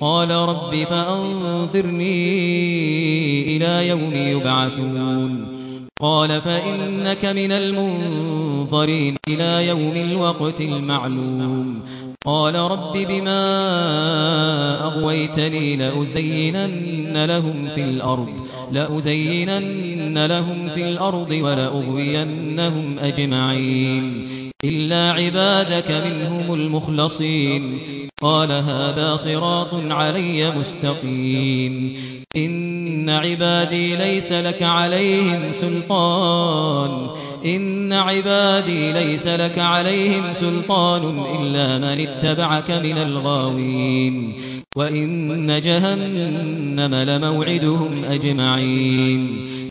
قال رب فأنظرني إلى يوم يبعثون. قال فإنك من المنظرين إلى يوم الوقت المعلوم. قال رب بما أغويتني لأزينن لهم في الأرض لأزينن لهم في الأرض ولأغوينهم أجمعين. إلا عبادك منهم المخلصين. قال هذا صراط علي مستقيم. إن عبادي ليس لك عليهم سلطان. إن عبادي ليس لك عليهم سلطان إلا من اتبعك من الغاوين. وإن جهنم لموعدهم أجمعين.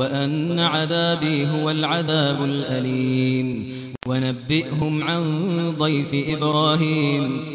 وأن عذابي هو العذاب الأليم. ونبئهم عن ضيف إبراهيم.